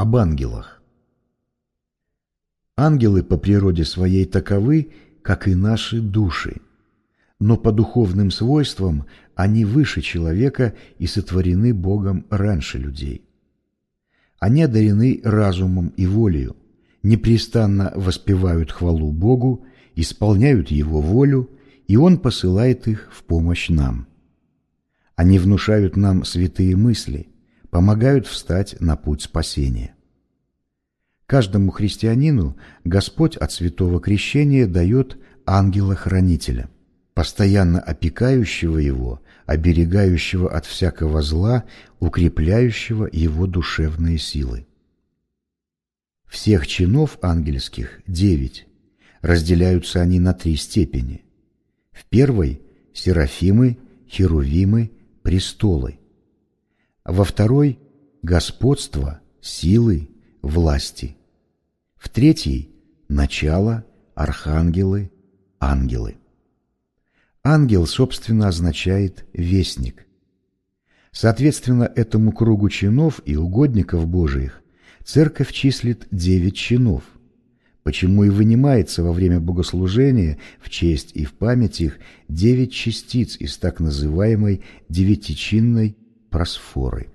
Об ангелах. Ангелы по природе своей таковы, как и наши души, но по духовным свойствам они выше человека и сотворены Богом раньше людей. Они одарены разумом и волею, непрестанно воспевают хвалу Богу, исполняют Его волю, и Он посылает их в помощь нам. Они внушают нам святые мысли, помогают встать на путь спасения. Каждому христианину Господь от святого крещения дает ангела-хранителя, постоянно опекающего его, оберегающего от всякого зла, укрепляющего его душевные силы. Всех чинов ангельских девять. Разделяются они на три степени. В первой – серафимы, херувимы, престолы. Во второй – господство, силы, власти. В третьей – начало, архангелы, ангелы. Ангел, собственно, означает «вестник». Соответственно, этому кругу чинов и угодников Божиих церковь числит девять чинов, почему и вынимается во время богослужения в честь и в память их девять частиц из так называемой девятичинной просфоры.